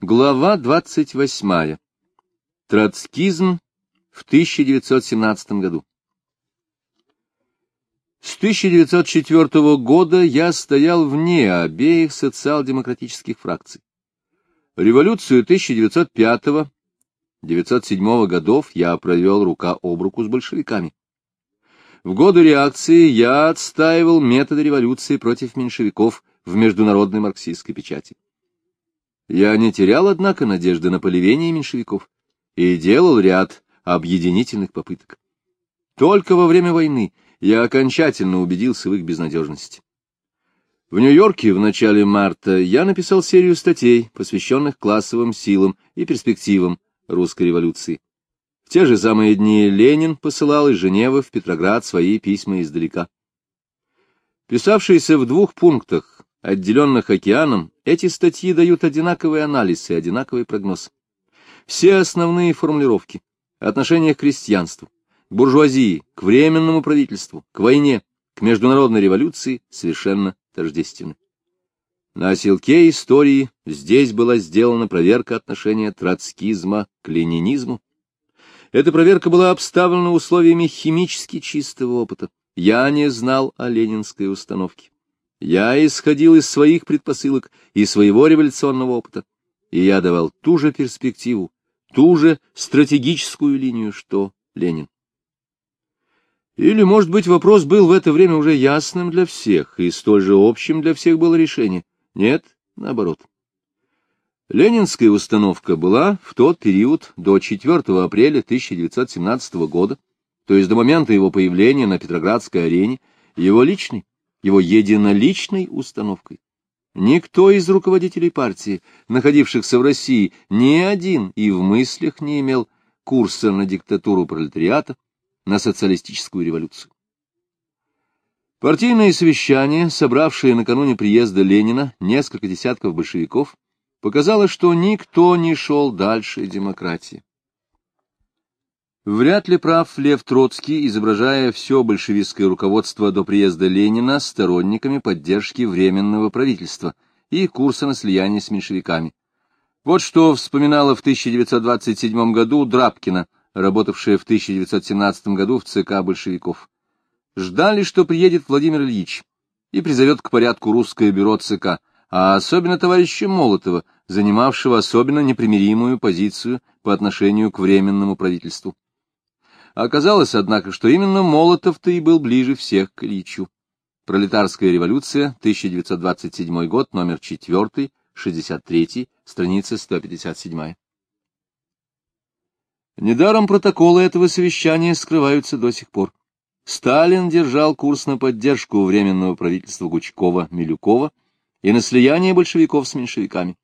Глава 28. Троцкизм в 1917 году. С 1904 года я стоял вне обеих социал-демократических фракций. Революцию 1905-1907 годов я провел рука об руку с большевиками. В годы реакции я отстаивал методы революции против меньшевиков в международной марксистской печати. Я не терял, однако, надежды на поливение меньшевиков и делал ряд объединительных попыток. Только во время войны я окончательно убедился в их безнадежности. В Нью-Йорке в начале марта я написал серию статей, посвященных классовым силам и перспективам русской революции. В те же самые дни Ленин посылал из Женевы в Петроград свои письма издалека. Писавшиеся в двух пунктах отделенных океаном, эти статьи дают одинаковый анализ и одинаковый прогноз. Все основные формулировки, отношения к крестьянству, к буржуазии, к временному правительству, к войне, к международной революции совершенно тождественны. На оселке истории здесь была сделана проверка отношения троцкизма к ленинизму. Эта проверка была обставлена условиями химически чистого опыта. Я не знал о ленинской установке. Я исходил из своих предпосылок и своего революционного опыта, и я давал ту же перспективу, ту же стратегическую линию, что Ленин. Или, может быть, вопрос был в это время уже ясным для всех, и столь же общим для всех было решение? Нет, наоборот. Ленинская установка была в тот период до 4 апреля 1917 года, то есть до момента его появления на Петроградской арене, его личной, его единоличной установкой. Никто из руководителей партии, находившихся в России, ни один и в мыслях не имел курса на диктатуру пролетариата, на социалистическую революцию. Партийное совещание, собравшее накануне приезда Ленина несколько десятков большевиков, показало, что никто не шел дальше демократии. Вряд ли прав Лев Троцкий, изображая все большевистское руководство до приезда Ленина сторонниками поддержки Временного правительства и курса на слияние с меньшевиками. Вот что вспоминала в 1927 году Драбкина, работавшая в 1917 году в ЦК большевиков. Ждали, что приедет Владимир Ильич и призовет к порядку русское бюро ЦК, а особенно товарища Молотова, занимавшего особенно непримиримую позицию по отношению к Временному правительству. Оказалось, однако, что именно Молотов-то и был ближе всех к Ильичу. Пролетарская революция, 1927 год, номер 4, 63, страница 157. Недаром протоколы этого совещания скрываются до сих пор. Сталин держал курс на поддержку Временного правительства Гучкова-Милюкова и на слияние большевиков с меньшевиками.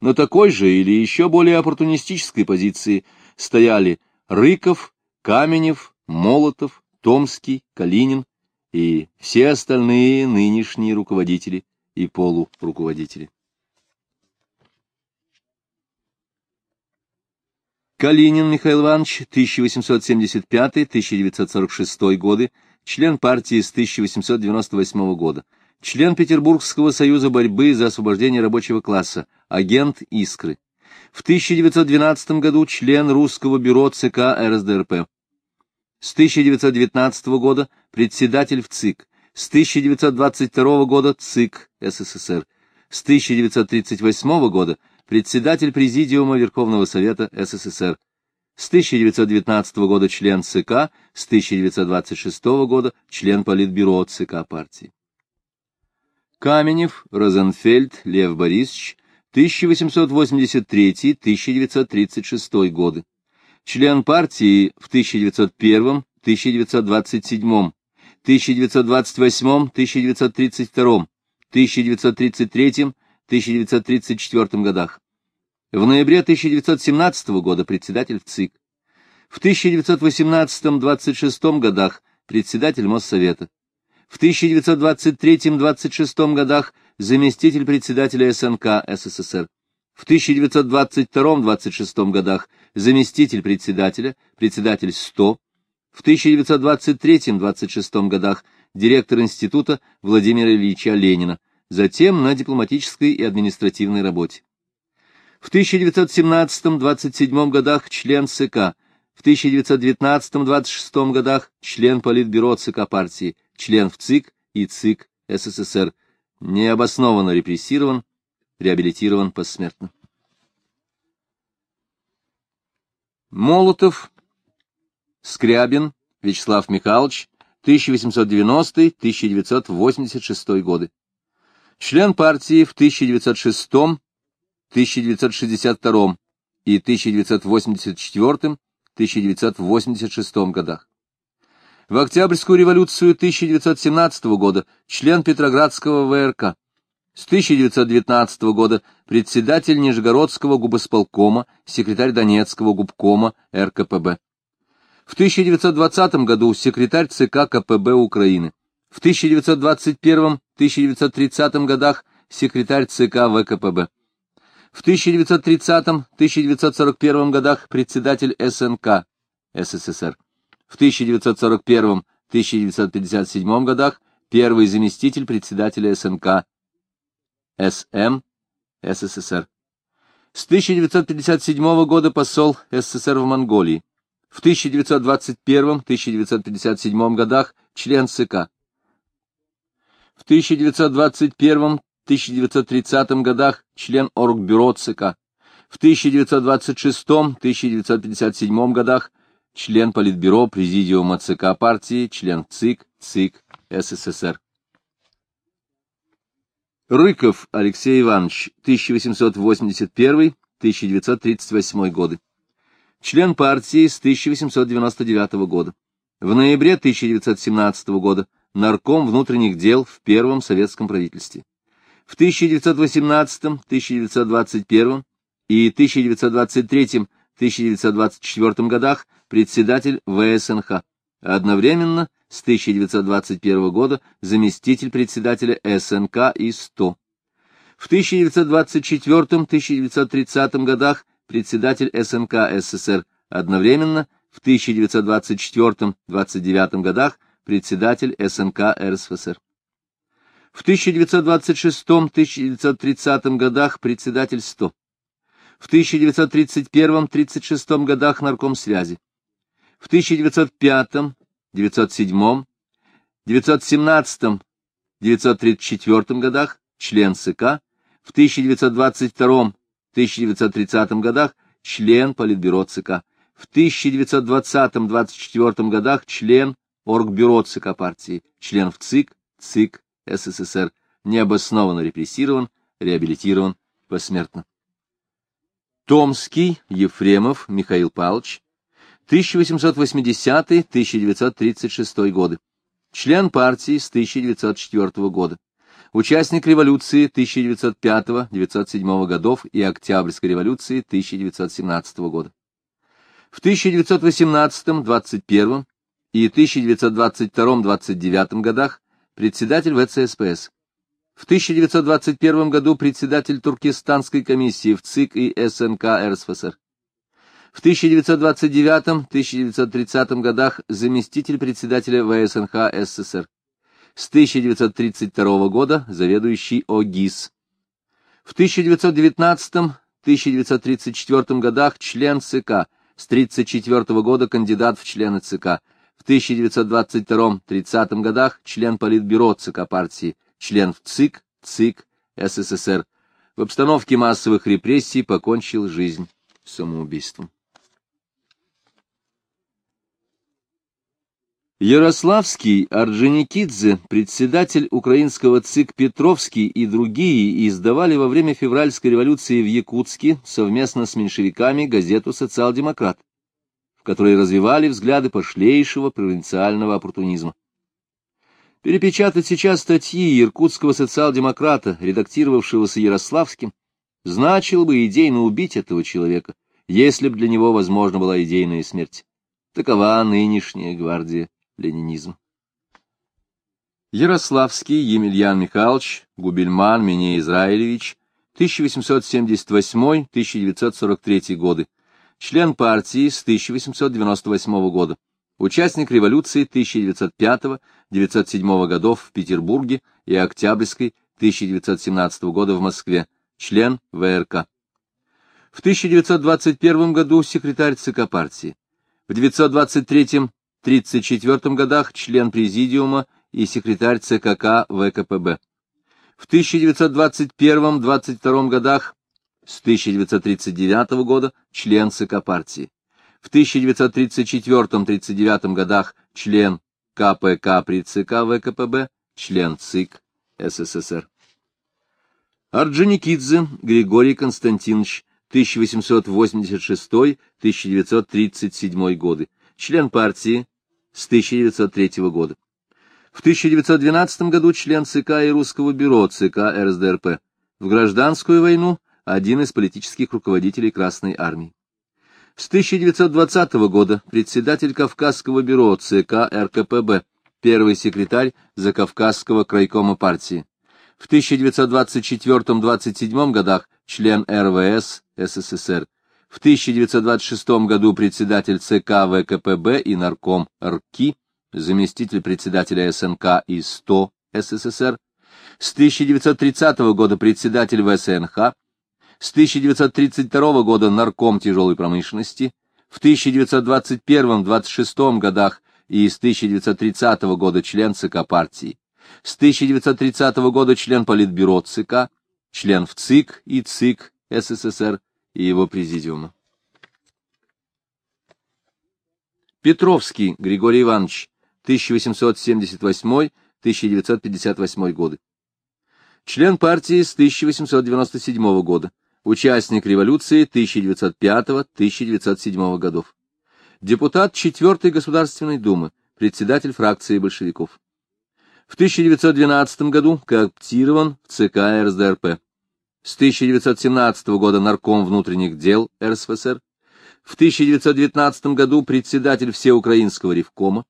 На такой же или еще более оппортунистической позиции стояли Рыков, Каменев, Молотов, Томский, Калинин и все остальные нынешние руководители и полуруководители. Калинин Михаил Иванович, 1875-1946 годы, член партии с 1898 года, член Петербургского союза борьбы за освобождение рабочего класса, агент «Искры». В 1912 году член русского бюро ЦК РСДРП. С 1919 года председатель в ЦИК, с 1922 года ЦИК СССР, с 1938 года председатель Президиума Верховного Совета СССР, с 1919 года член ЦК, с 1926 года член Политбюро ЦК партии. Каменев, Розенфельд, Лев Борисович, 1883-1936 годы член партии в 1901, 1927, 1928, 1932, 1933, 1934 годах. В ноябре 1917 года председатель ЦИК. В 1918-26 годах председатель Моссовета. В 1923-26 годах заместитель председателя СНК СССР. В 1922-26 годах заместитель председателя, председатель 100, в 1923-26 годах директор института Владимира Ильича Ленина, затем на дипломатической и административной работе. В 1917-27 годах член ЦК, в 1919-26 годах член Политбюро ЦК партии, член в ЦИК и ЦИК СССР, необоснованно репрессирован, реабилитирован посмертно. Молотов, Скрябин, Вячеслав Михайлович, 1890-1986 годы. Член партии в 1906, 1962 и 1984-1986 годах. В Октябрьскую революцию 1917 года член Петроградского ВРК. С 1919 года председатель Нижегородского губосполкома, секретарь Донецкого губкома РКПБ. В 1920 году секретарь ЦК КПБ Украины. В 1921-1930 годах секретарь ЦК ВКПБ. В 1930-1941 годах председатель СНК СССР. В 1941-1957 годах первый заместитель председателя СНК СМ СССР. С 1957 года посол СССР в Монголии. В 1921-1957 годах член ЦК. В 1921-1930 годах член Оргбюро ЦК. В 1926-1957 годах член Политбюро Президиума ЦК партии, член ЦИК, ЦИК СССР. Рыков Алексей Иванович, 1881-1938 годы. Член партии с 1899 года. В ноябре 1917 года нарком внутренних дел в первом советском правительстве. В 1918, 1921 и 1923-1924 годах председатель ВСНХ. Одновременно с 1921 года заместитель председателя СНК и 100. В 1924-1930 годах председатель СНК СССР, одновременно в 1924-29 годах председатель СНК РСФСР. В 1926-1930 годах председатель СТО. В 1931-36 годах нарком связи. В 1905, 907, 917, 934 годах член ЦК, в 1922 1930 годах член Политбюро ЦК, в 1920-24 годах член Оргбюро ЦК партии, член в ЦИК, ЦИК СССР, необоснованно репрессирован, реабилитирован посмертно. Томский, Ефремов, Михаил Павлович, 1880-1936 годы. Член партии с 1904 года участник революции 1905-1907 годов и Октябрьской революции 1917 года. В 1918-21 и 1922-29 годах председатель ВЦСПС. В 1921 году председатель Туркестанской комиссии в ЦИК и СНК РСФСР. В 1929-1930 годах заместитель председателя ВСНХ СССР с 1932 года заведующий ОГИС. В 1919-1934 годах член ЦК, с 1934 года кандидат в члены ЦК, в 1922-30 годах член Политбюро ЦК партии, член в ЦИК, ЦИК СССР. В обстановке массовых репрессий покончил жизнь самоубийством. Ярославский, Орджоникидзе, председатель украинского ЦИК Петровский и другие издавали во время февральской революции в Якутске совместно с меньшевиками газету «Социал-демократ», в которой развивали взгляды пошлейшего провинциального оппортунизма. Перепечатать сейчас статьи иркутского социал-демократа, редактировавшегося Ярославским, значило бы идейно убить этого человека, если б для него возможна была идейная смерть. Такова нынешняя гвардия ленинизм. Ярославский Емельян Михайлович, Губельман Мине Израилевич, 1878-1943 годы, член партии с 1898 года, участник революции 1905-1907 годов в Петербурге и Октябрьской 1917 года в Москве, член ВРК. В 1921 году секретарь ЦК партии. В 1923-34 годах член Президиума и секретарь ЦКК ВКПБ. В 1921-22 годах с 1939 года член ЦК партии. В 1934-39 годах член КПК при ЦК ВКПБ, член ЦИК СССР. Орджоникидзе Григорий Константинович, 1886-1937 годы, член партии с 1903 года. В 1912 году член ЦК и Русского бюро ЦК РСДРП. В гражданскую войну один из политических руководителей Красной армии. С 1920 года председатель Кавказского бюро ЦК РКПБ, первый секретарь Закавказского крайкома партии. В 1924-27 годах член РВС СССР. В 1926 году председатель ЦК ВКПБ и нарком РКИ, заместитель председателя СНК и СТО СССР. С 1930 года председатель ВСНХ, с 1932 года нарком тяжелой промышленности, в 1921-26 годах и с 1930 года член ЦК партии, с 1930 года член Политбюро ЦК, член в ЦИК и ЦИК СССР и его президиума. Петровский Григорий Иванович, 1878-1958 годы. Член партии с 1897 года, участник революции 1905-1907 годов. Депутат 4-й Государственной Думы, председатель фракции большевиков. В 1912 году кооптирован в ЦК РСДРП. С 1917 года нарком внутренних дел РСФСР. В 1919 году председатель Всеукраинского ревкома.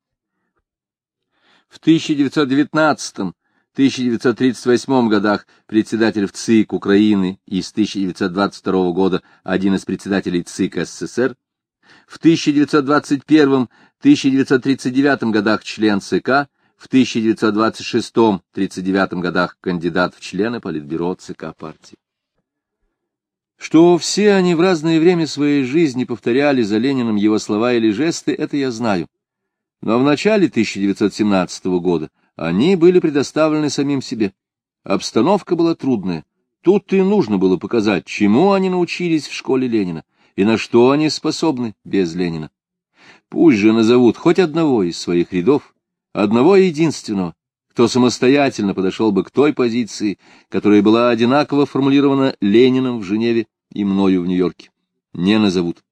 В 1919-1938 годах председатель в ЦИК Украины и с 1922 года один из председателей ЦИК СССР. В 1921-1939 годах член ЦК, в 1926-39 годах кандидат в члены Политбюро ЦК партии. Что все они в разное время своей жизни повторяли за Лениным его слова или жесты, это я знаю. Но в начале 1917 года они были предоставлены самим себе. Обстановка была трудная. Тут и нужно было показать, чему они научились в школе Ленина и на что они способны без Ленина. Пусть же назовут хоть одного из своих рядов, одного единственного, кто самостоятельно подошел бы к той позиции, которая была одинаково формулирована Лениным в Женеве и мною в Нью-Йорке. Не назовут.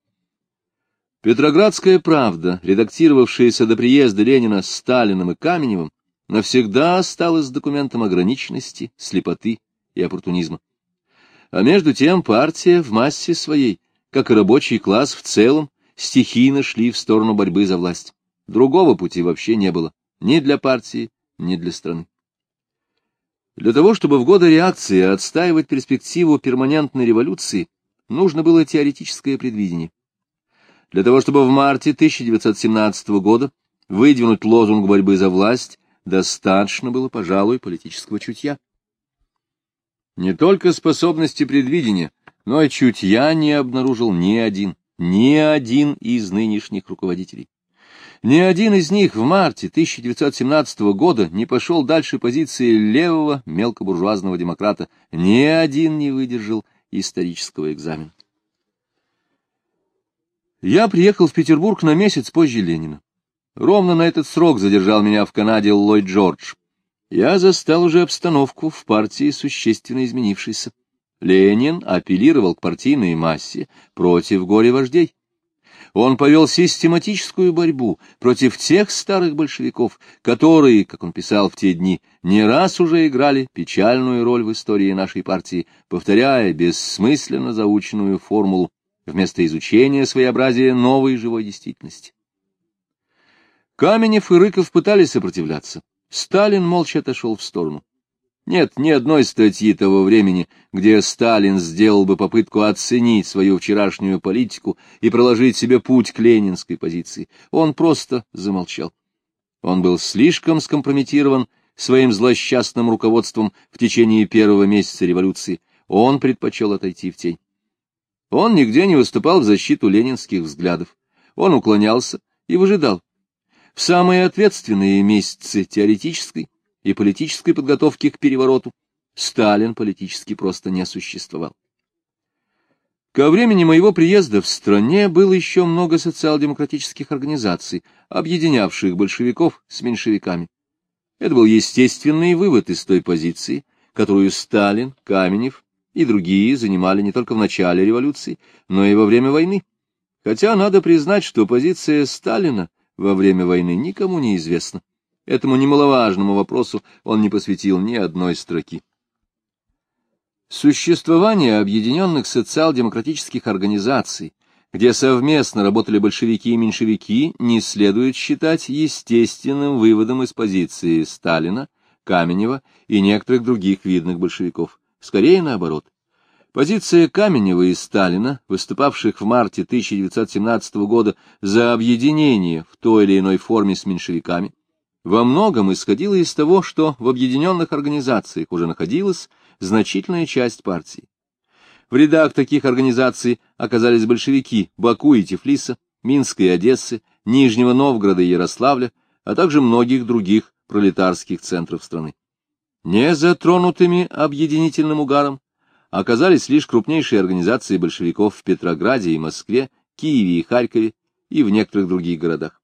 Петроградская правда, редактировавшаяся до приезда Ленина Сталиным и Каменевым, навсегда осталась документом ограниченности, слепоты и оппортунизма. А между тем партия в массе своей, как и рабочий класс в целом, стихийно шли в сторону борьбы за власть. Другого пути вообще не было ни для партии, ни для страны. Для того, чтобы в годы реакции отстаивать перспективу перманентной революции, нужно было теоретическое предвидение. Для того, чтобы в марте 1917 года выдвинуть лозунг борьбы за власть, достаточно было, пожалуй, политического чутья. Не только способности предвидения, но и чутья не обнаружил ни один, ни один из нынешних руководителей. Ни один из них в марте 1917 года не пошел дальше позиции левого мелкобуржуазного демократа, ни один не выдержал исторического экзамена. Я приехал в Петербург на месяц позже Ленина. Ровно на этот срок задержал меня в Канаде Ллойд Джордж. Я застал уже обстановку в партии существенно изменившейся. Ленин апеллировал к партийной массе против горе-вождей. Он повел систематическую борьбу против тех старых большевиков, которые, как он писал в те дни, не раз уже играли печальную роль в истории нашей партии, повторяя бессмысленно заученную формулу вместо изучения своеобразия новой живой действительности. Каменев и Рыков пытались сопротивляться. Сталин молча отошел в сторону. Нет ни одной статьи того времени, где Сталин сделал бы попытку оценить свою вчерашнюю политику и проложить себе путь к ленинской позиции. Он просто замолчал. Он был слишком скомпрометирован своим злосчастным руководством в течение первого месяца революции. Он предпочел отойти в тень. Он нигде не выступал в защиту ленинских взглядов. Он уклонялся и выжидал. В самые ответственные месяцы теоретической и политической подготовки к перевороту Сталин политически просто не существовал. Ко времени моего приезда в стране было еще много социал-демократических организаций, объединявших большевиков с меньшевиками. Это был естественный вывод из той позиции, которую Сталин, Каменев и другие занимали не только в начале революции, но и во время войны. Хотя надо признать, что позиция Сталина во время войны никому не известна. Этому немаловажному вопросу он не посвятил ни одной строки. Существование объединенных социал-демократических организаций, где совместно работали большевики и меньшевики, не следует считать естественным выводом из позиции Сталина, Каменева и некоторых других видных большевиков. Скорее наоборот. Позиция Каменева и Сталина, выступавших в марте 1917 года за объединение в той или иной форме с меньшевиками, во многом исходила из того, что в объединенных организациях уже находилась значительная часть партии. В рядах таких организаций оказались большевики Баку и Тифлиса, Минска и Одессы, Нижнего Новгорода и Ярославля, а также многих других пролетарских центров страны. Не затронутыми объединительным угаром оказались лишь крупнейшие организации большевиков в Петрограде и Москве, Киеве и Харькове и в некоторых других городах.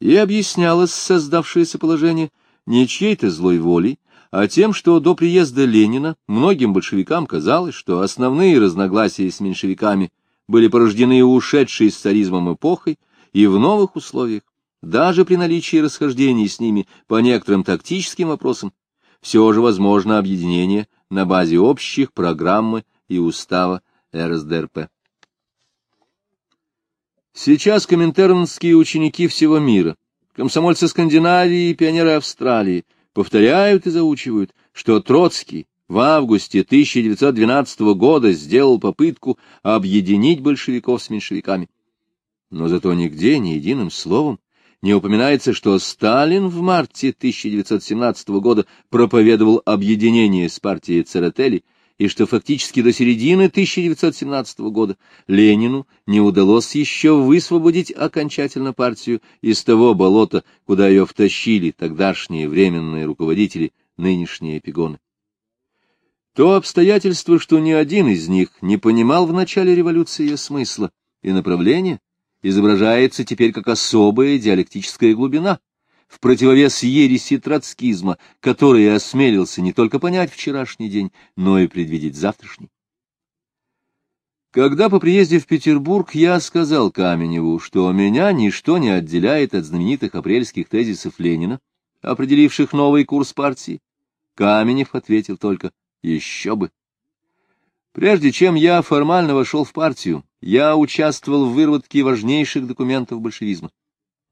И объяснялось создавшееся положение не чьей-то злой волей, а тем, что до приезда Ленина многим большевикам казалось, что основные разногласия с меньшевиками были порождены ушедшей с царизмом эпохой и в новых условиях, даже при наличии расхождений с ними по некоторым тактическим вопросам, все же возможно объединение на базе общих программы и устава РСДРП. Сейчас коминтернские ученики всего мира, комсомольцы Скандинавии и пионеры Австралии – повторяют и заучивают, что Троцкий в августе 1912 года сделал попытку объединить большевиков с меньшевиками. Но зато нигде, ни единым словом, не упоминается, что Сталин в марте 1917 года проповедовал объединение с партией Церетели и что фактически до середины 1917 года Ленину не удалось еще высвободить окончательно партию из того болота, куда ее втащили тогдашние временные руководители, нынешние эпигоны. То обстоятельство, что ни один из них не понимал в начале революции ее смысла и направления, изображается теперь как особая диалектическая глубина, в противовес ереси троцкизма, который осмелился не только понять вчерашний день, но и предвидеть завтрашний. Когда по приезде в Петербург я сказал Каменеву, что меня ничто не отделяет от знаменитых апрельских тезисов Ленина, определивших новый курс партии, Каменев ответил только «еще бы». Прежде чем я формально вошел в партию, я участвовал в выработке важнейших документов большевизма.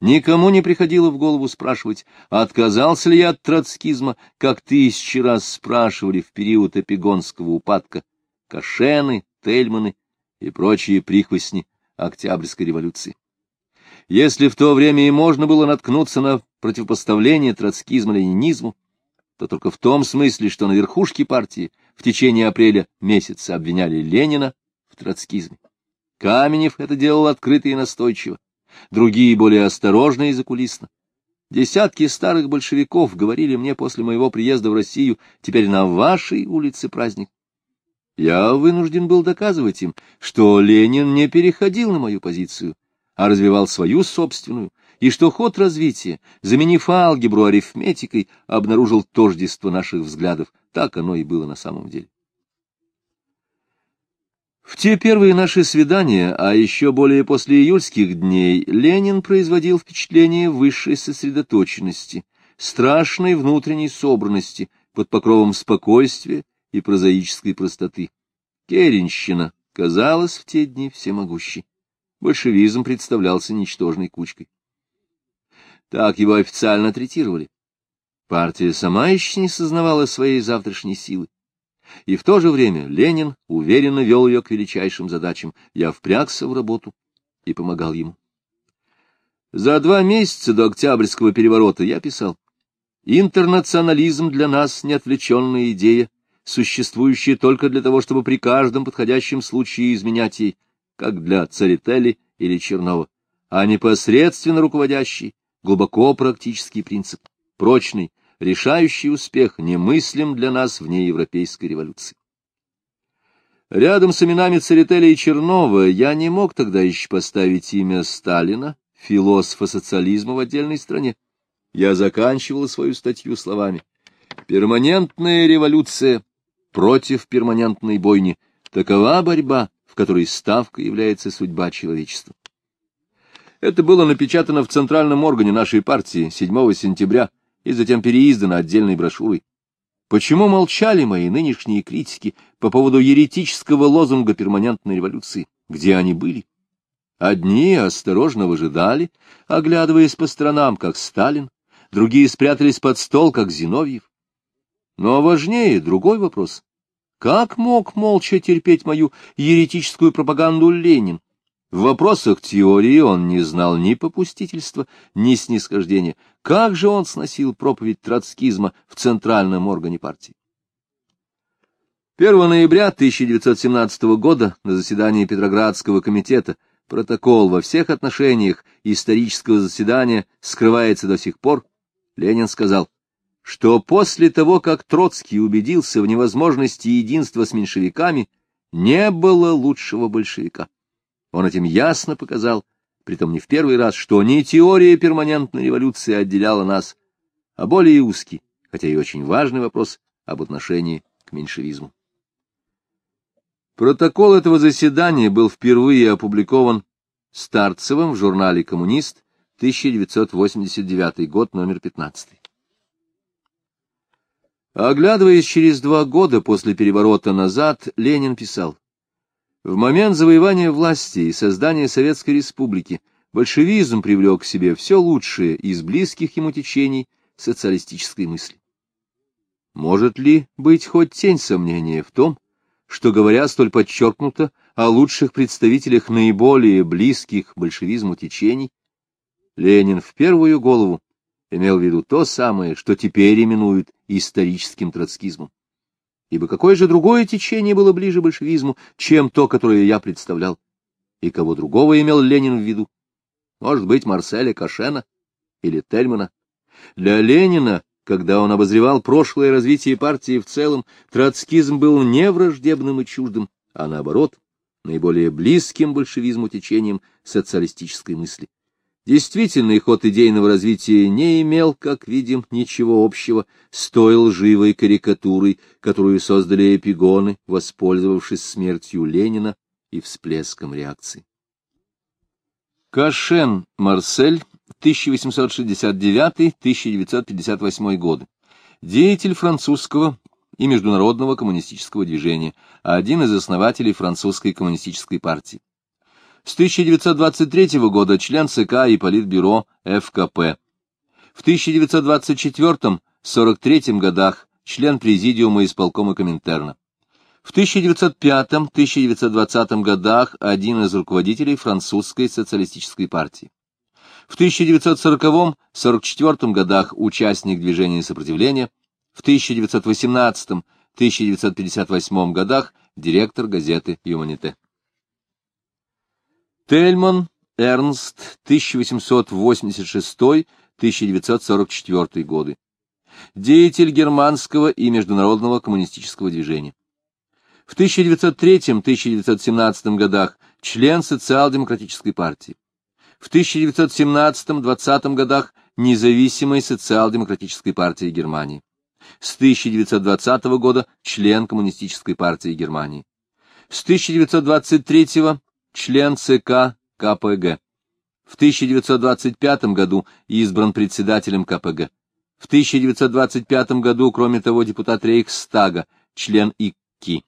Никому не приходило в голову спрашивать, отказался ли я от троцкизма, как тысячи раз спрашивали в период эпигонского упадка Кашены, Тельманы и прочие прихвостни Октябрьской революции. Если в то время и можно было наткнуться на противопоставление троцкизма ленинизму, то только в том смысле, что на верхушке партии в течение апреля месяца обвиняли Ленина в троцкизме. Каменев это делал открыто и настойчиво другие более осторожно и закулисно. Десятки старых большевиков говорили мне после моего приезда в Россию, теперь на вашей улице праздник. Я вынужден был доказывать им, что Ленин не переходил на мою позицию, а развивал свою собственную, и что ход развития, заменив алгебру арифметикой, обнаружил тождество наших взглядов. Так оно и было на самом деле. В те первые наши свидания, а еще более после июльских дней, Ленин производил впечатление высшей сосредоточенности, страшной внутренней собранности под покровом спокойствия и прозаической простоты. Керенщина казалась в те дни всемогущей. Большевизм представлялся ничтожной кучкой. Так его официально третировали. Партия сама еще не сознавала своей завтрашней силы. И в то же время Ленин уверенно вел ее к величайшим задачам. Я впрягся в работу и помогал ему. За два месяца до Октябрьского переворота я писал. Интернационализм для нас — неотвлеченная идея, существующее только для того, чтобы при каждом подходящем случае изменять ей, как для Царители или Чернова, а непосредственно руководящий, глубоко практический принцип, прочный, решающий успех, немыслим для нас вне европейской революции. Рядом с именами Церетели и Чернова я не мог тогда еще поставить имя Сталина, философа социализма в отдельной стране. Я заканчивал свою статью словами «Перманентная революция против перманентной бойни. Такова борьба, в которой ставкой является судьба человечества». Это было напечатано в центральном органе нашей партии 7 сентября и затем переиздано отдельной брошюрой. Почему молчали мои нынешние критики по поводу еретического лозунга перманентной революции? Где они были? Одни осторожно выжидали, оглядываясь по сторонам, как Сталин, другие спрятались под стол, как Зиновьев. Но важнее другой вопрос. Как мог молча терпеть мою еретическую пропаганду Ленин? В вопросах теории он не знал ни попустительства, ни снисхождения. Как же он сносил проповедь троцкизма в центральном органе партии? 1 ноября 1917 года на заседании Петроградского комитета протокол во всех отношениях исторического заседания скрывается до сих пор, Ленин сказал, что после того, как Троцкий убедился в невозможности единства с меньшевиками, не было лучшего большевика. Он этим ясно показал, притом не в первый раз, что не теория перманентной революции отделяла нас, а более узкий, хотя и очень важный вопрос об отношении к меньшевизму. Протокол этого заседания был впервые опубликован Старцевым в журнале «Коммунист», 1989 год, номер 15. Оглядываясь через два года после переворота назад, Ленин писал, в момент завоевания власти и создания Советской Республики большевизм привлек к себе все лучшее из близких ему течений социалистической мысли. Может ли быть хоть тень сомнения в том, что, говоря столь подчеркнуто о лучших представителях наиболее близких большевизму течений, Ленин в первую голову имел в виду то самое, что теперь именуют историческим троцкизмом ибо какое же другое течение было ближе большевизму, чем то, которое я представлял? И кого другого имел Ленин в виду? Может быть, Марселя Кашена или Тельмана? Для Ленина, когда он обозревал прошлое развитие партии в целом, троцкизм был не враждебным и чуждым, а наоборот, наиболее близким большевизму течением социалистической мысли. Действительный ход идейного развития не имел, как видим, ничего общего с той лживой карикатурой, которую создали эпигоны, воспользовавшись смертью Ленина и всплеском реакции. Кашен Марсель, 1869-1958 годы. Деятель французского и международного коммунистического движения, один из основателей французской коммунистической партии. С 1923 года член ЦК и Политбюро ФКП. В 1924-43 годах член Президиума исполкома Коминтерна. В 1905-1920 годах один из руководителей французской социалистической партии. В 1940-44 годах участник движения сопротивления. В 1918-1958 годах директор газеты «Юманите». Тельман Эрнст, 1886-1944 годы. Деятель германского и международного коммунистического движения. В 1903-1917 годах член социал-демократической партии. В 1917-20 годах независимой социал-демократической партии Германии. С 1920 года член Коммунистической партии Германии. С 1923 член ЦК КПГ. В 1925 году избран председателем КПГ. В 1925 году, кроме того, депутат Рейхстага, член ИККИ.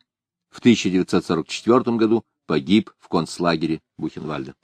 В 1944 году погиб в концлагере Бухенвальда.